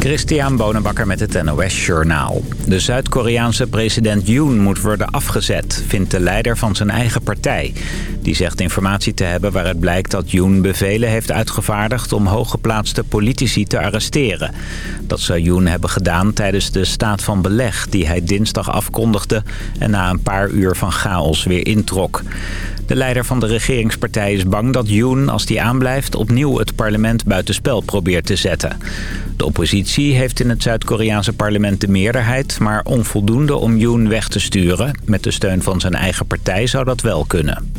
Christian Bonenbakker met het NOS Journaal. De Zuid-Koreaanse president Yoon moet worden afgezet, vindt de leider van zijn eigen partij. Die zegt informatie te hebben waaruit blijkt dat Yoon bevelen heeft uitgevaardigd... om hooggeplaatste politici te arresteren. Dat zou Yoon hebben gedaan tijdens de staat van beleg... die hij dinsdag afkondigde en na een paar uur van chaos weer introk. De leider van de regeringspartij is bang dat Yoon, als die aanblijft... opnieuw het parlement buitenspel probeert te zetten. De oppositie heeft in het Zuid-Koreaanse parlement de meerderheid... maar onvoldoende om Yoon weg te sturen. Met de steun van zijn eigen partij zou dat wel kunnen.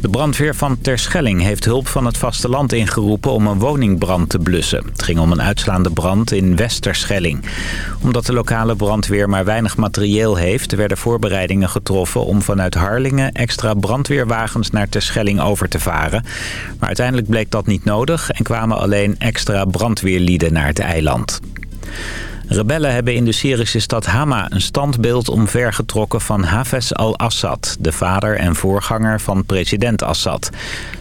De brandweer van Terschelling heeft hulp van het vasteland ingeroepen om een woningbrand te blussen. Het ging om een uitslaande brand in Westerschelling. Omdat de lokale brandweer maar weinig materieel heeft... werden voorbereidingen getroffen om vanuit Harlingen extra brandweerwagens naar Terschelling over te varen. Maar uiteindelijk bleek dat niet nodig en kwamen alleen extra brandweerlieden naar het eiland. Rebellen hebben in de Syrische stad Hama een standbeeld omvergetrokken van Hafez al-Assad, de vader en voorganger van president Assad.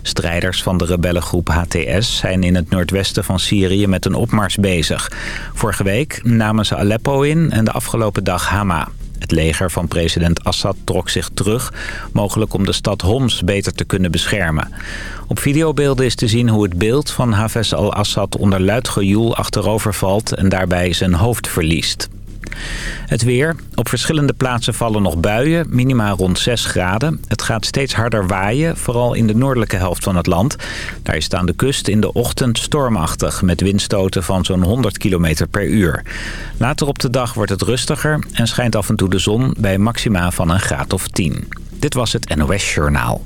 Strijders van de rebellengroep HTS zijn in het noordwesten van Syrië met een opmars bezig. Vorige week namen ze Aleppo in en de afgelopen dag Hama. Het leger van president Assad trok zich terug, mogelijk om de stad Homs beter te kunnen beschermen. Op videobeelden is te zien hoe het beeld van Hafez al-Assad onder luid gejoel achterover valt en daarbij zijn hoofd verliest. Het weer. Op verschillende plaatsen vallen nog buien, minimaal rond 6 graden. Het gaat steeds harder waaien, vooral in de noordelijke helft van het land. Daar is aan de kust in de ochtend stormachtig... met windstoten van zo'n 100 km per uur. Later op de dag wordt het rustiger en schijnt af en toe de zon... bij maxima van een graad of 10. Dit was het NOS Journaal.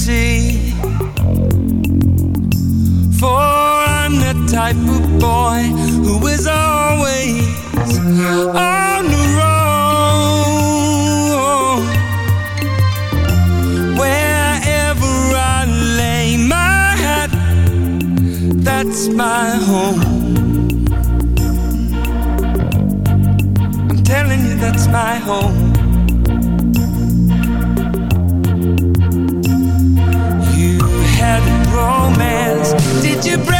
See. For I'm the type of boy who is always on the road. Wherever I lay my hat, that's my home. I'm telling you, that's my home. You break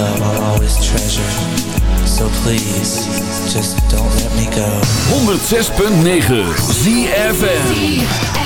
treasure So please, just don't let me go. 106.9 ZFN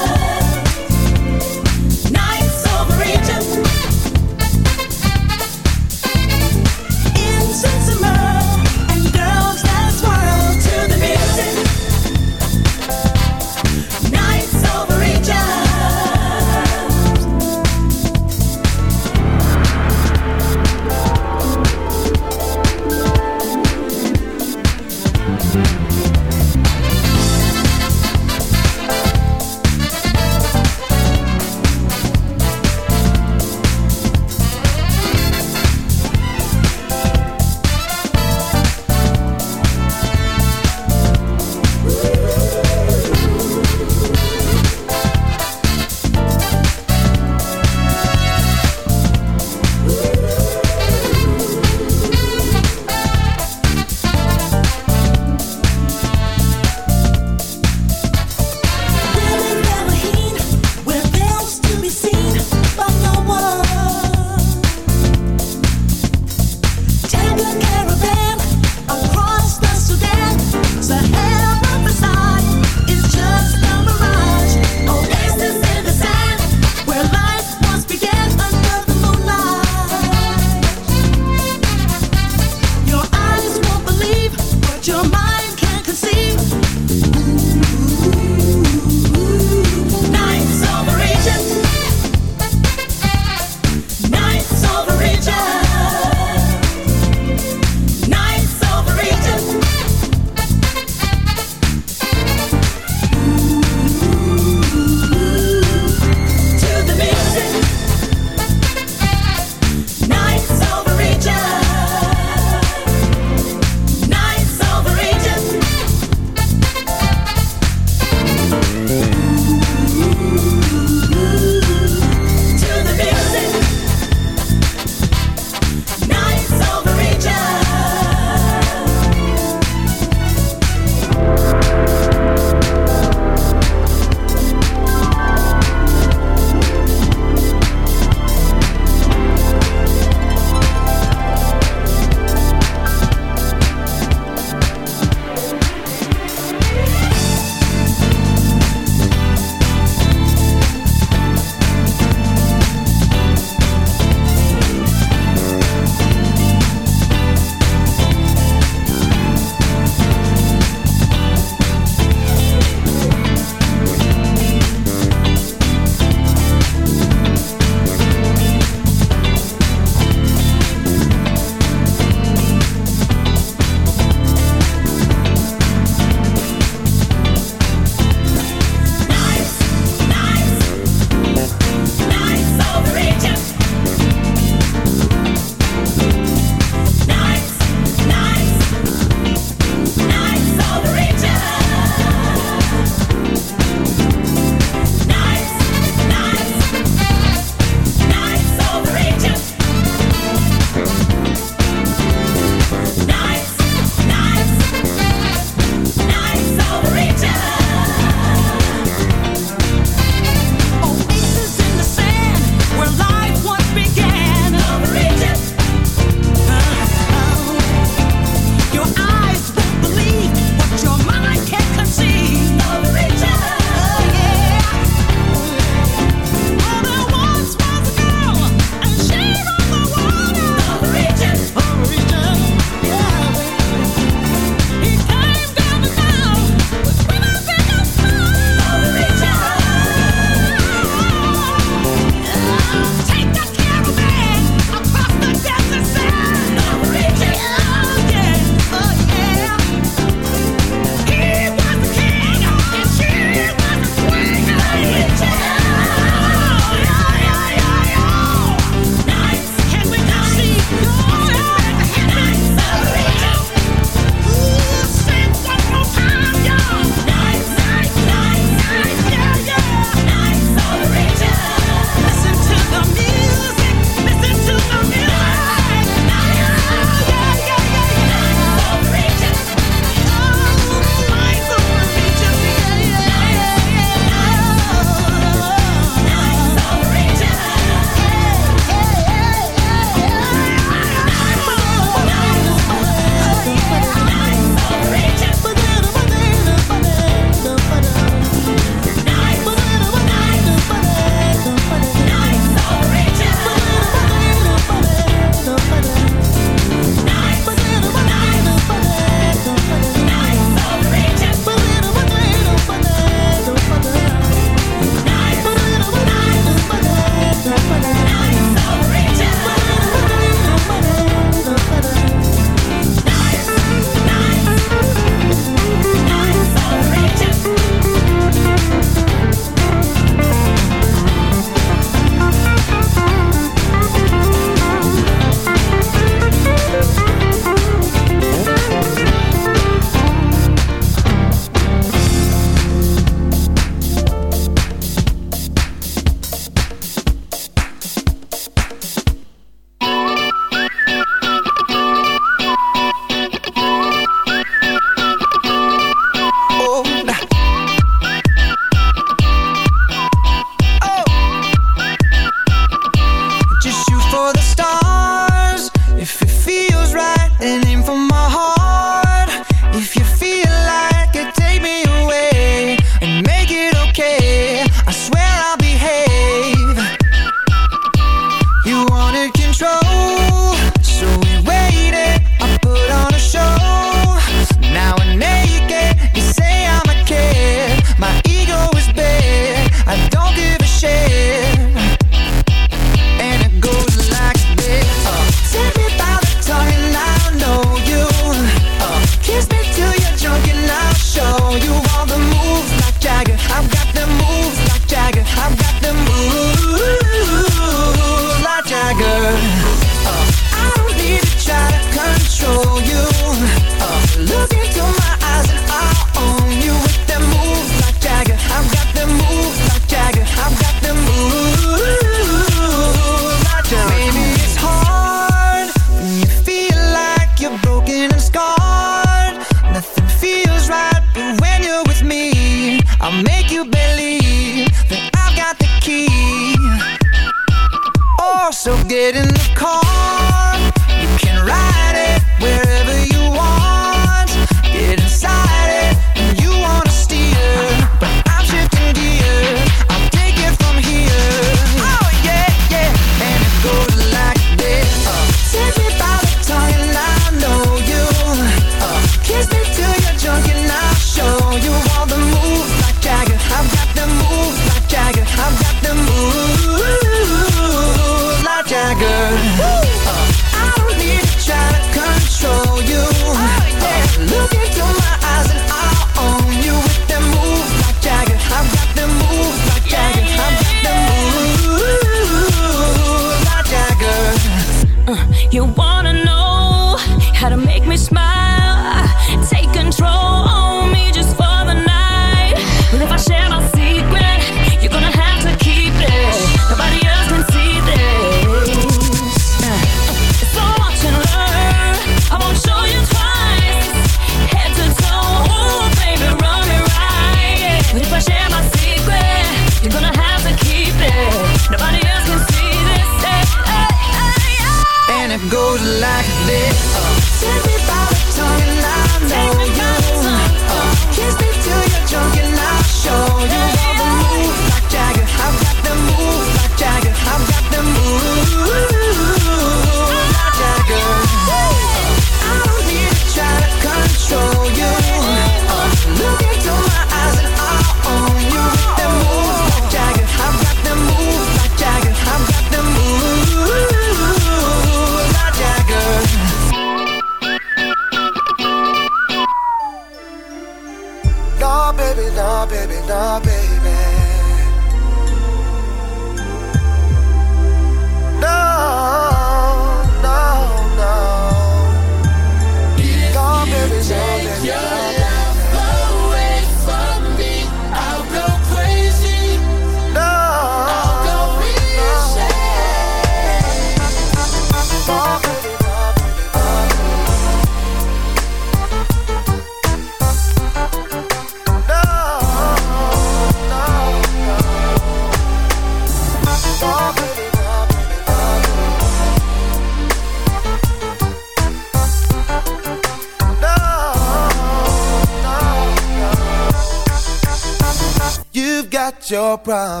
got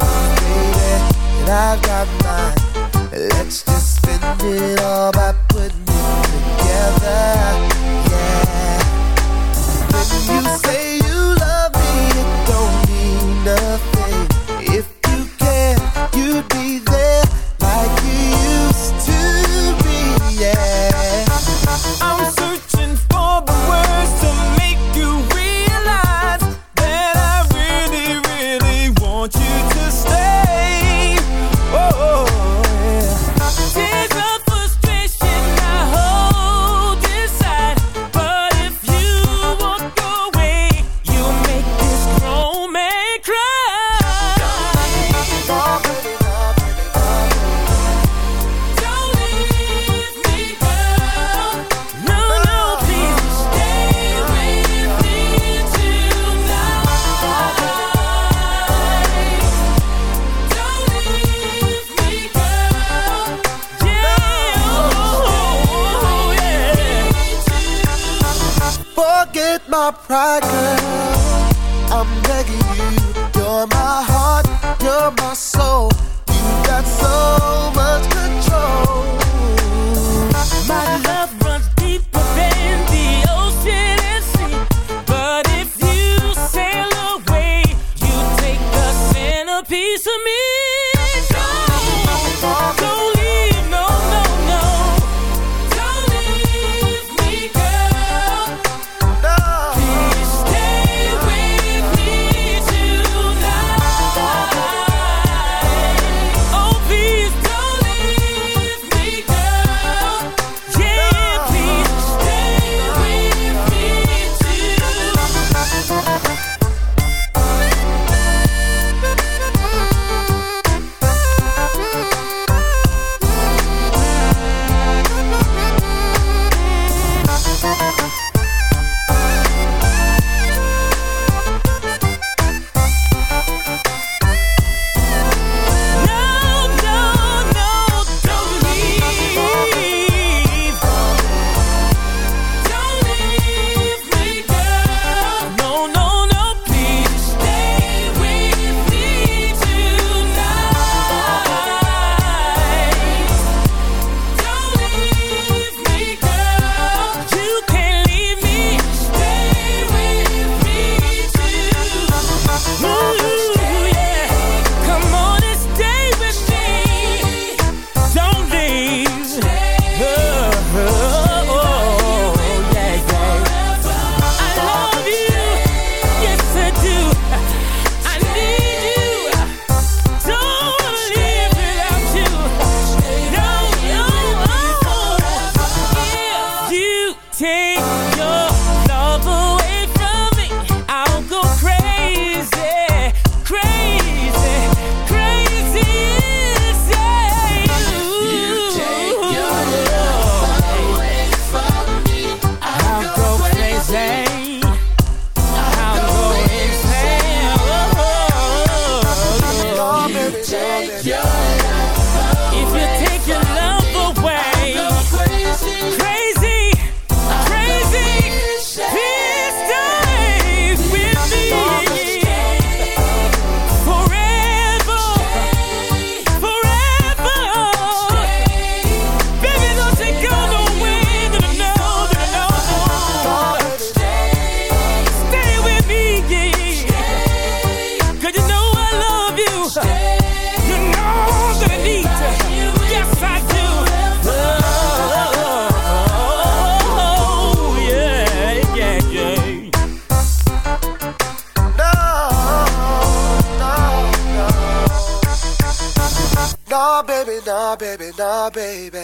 baby.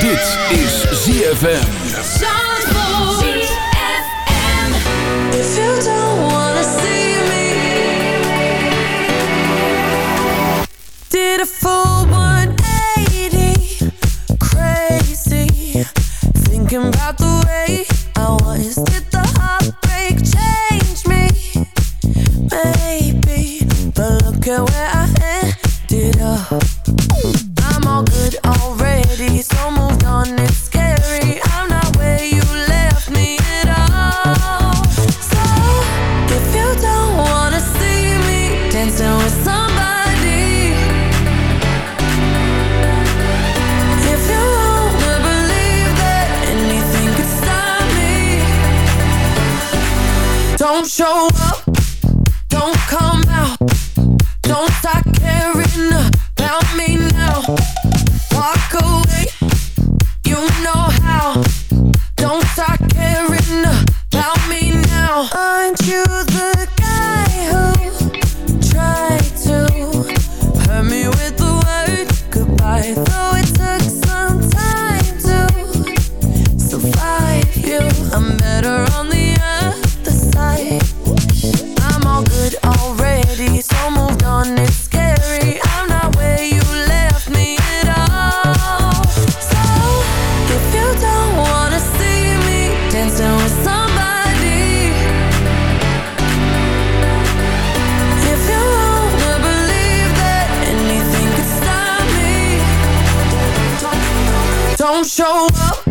Dit is ZFM. If show up.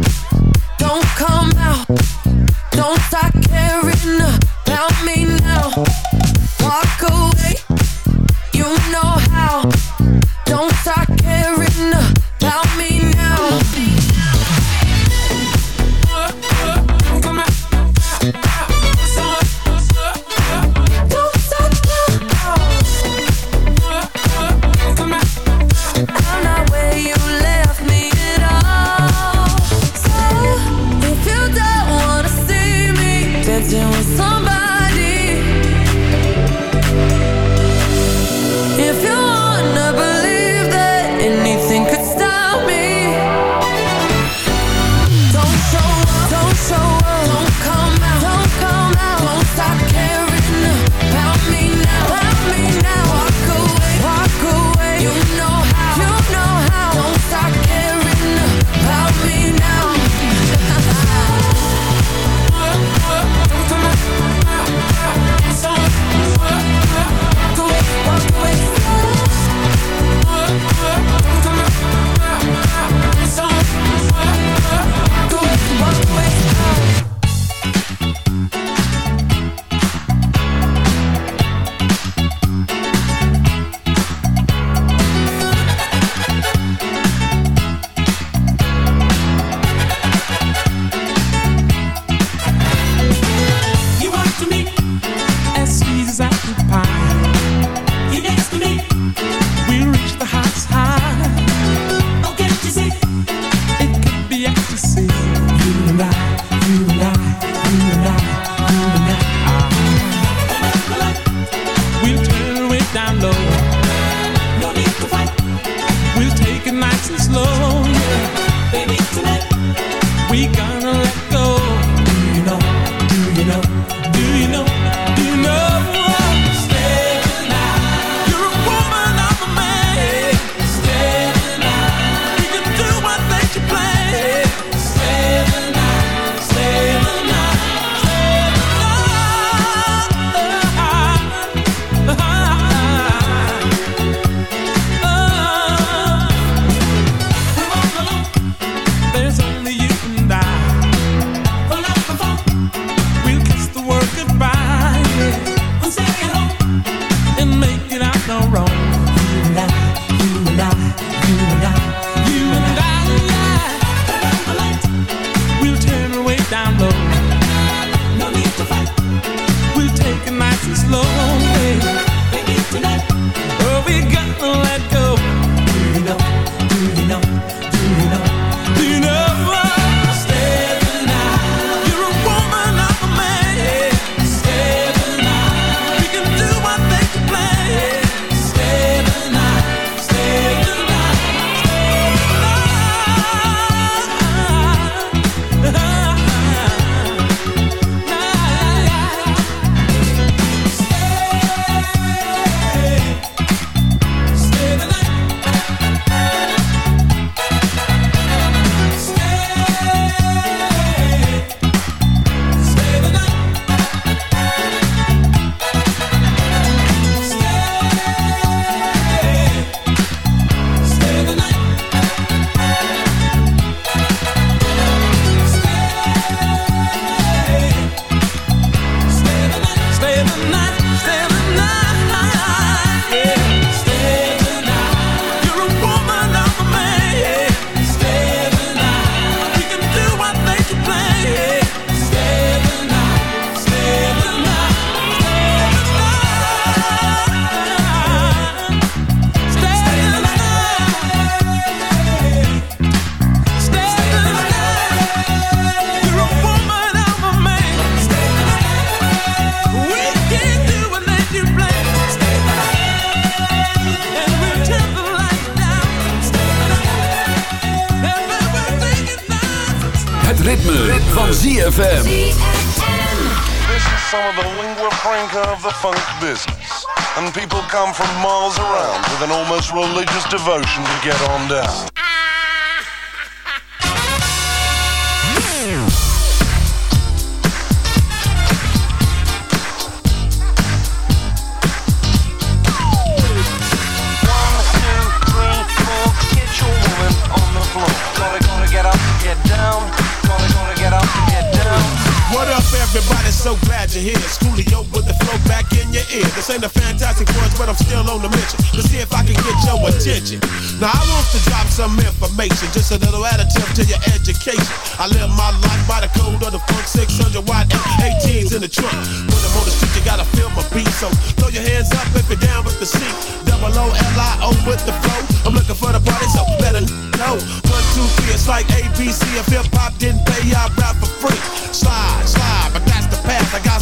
Your hands up if you're down with the seat. Double O L I O with the flow. I'm looking for the party, so better know. One, two, three, it's like ABC. If hip hop didn't pay, I rap for free. Slide, slide, but that's the path. I got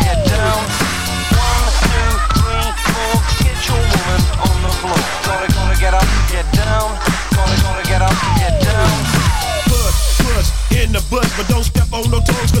get down.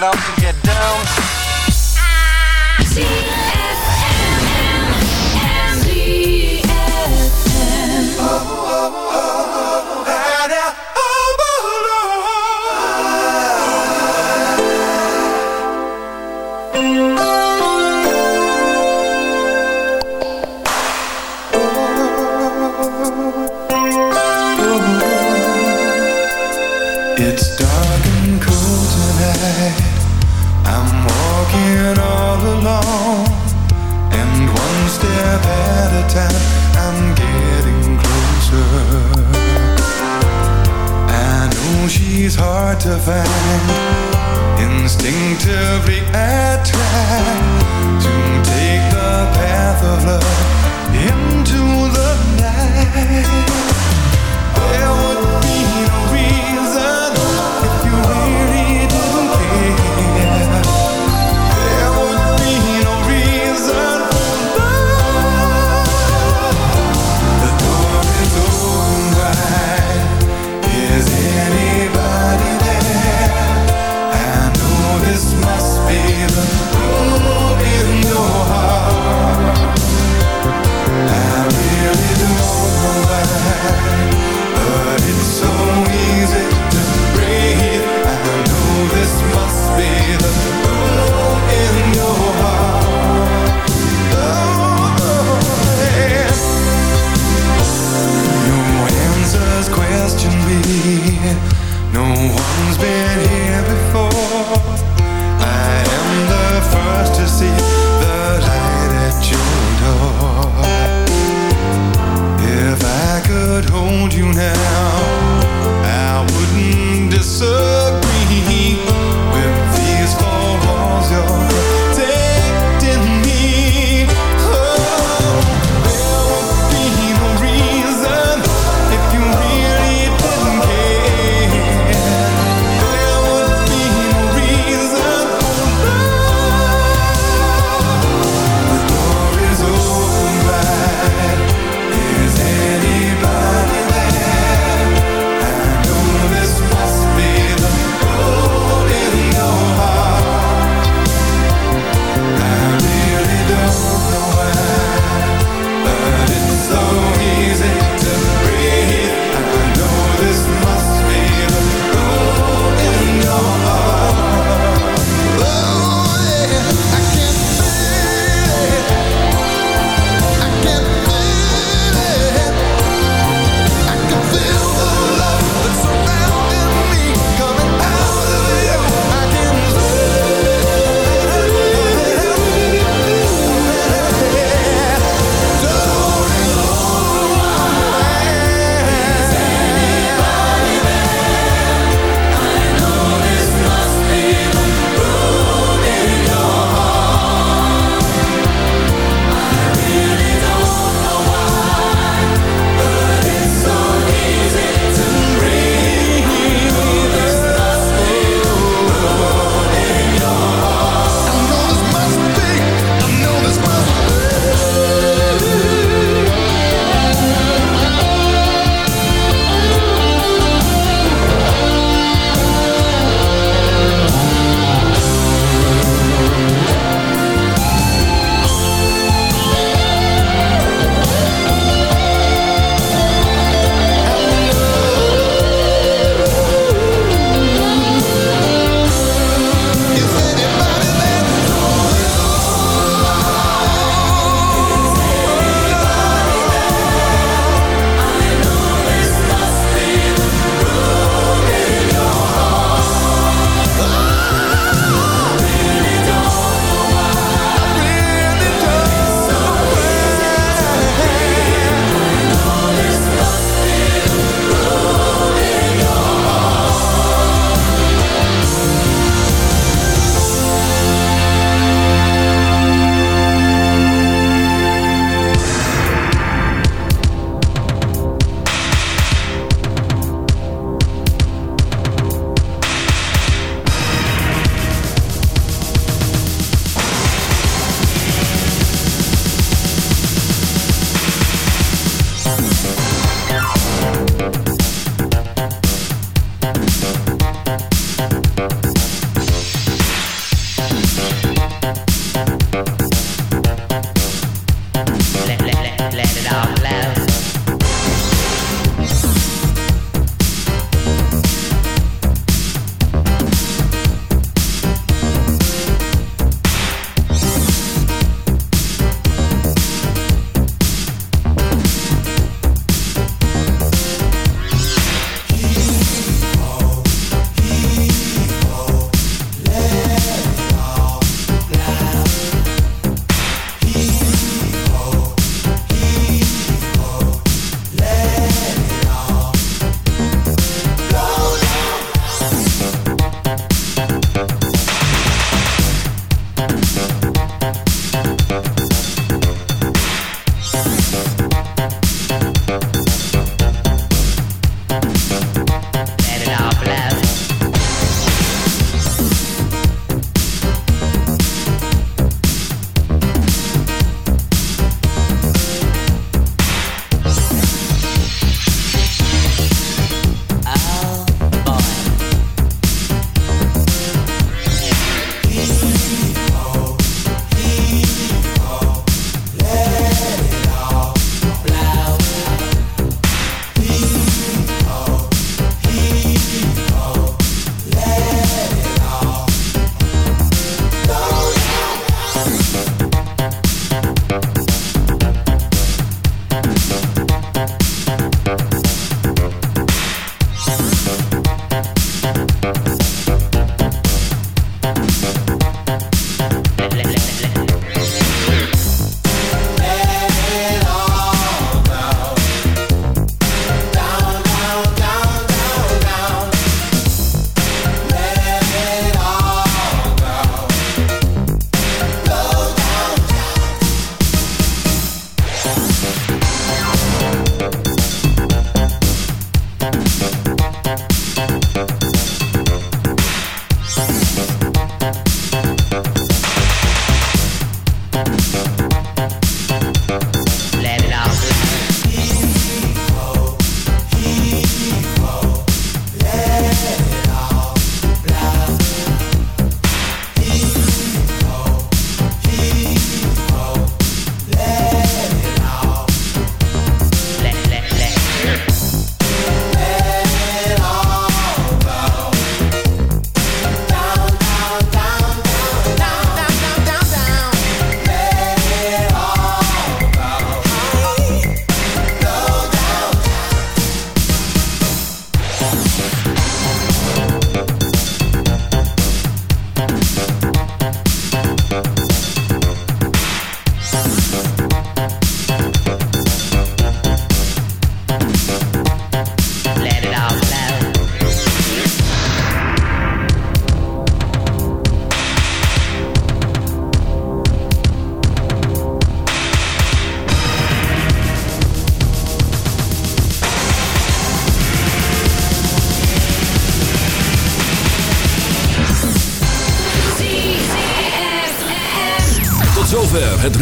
get up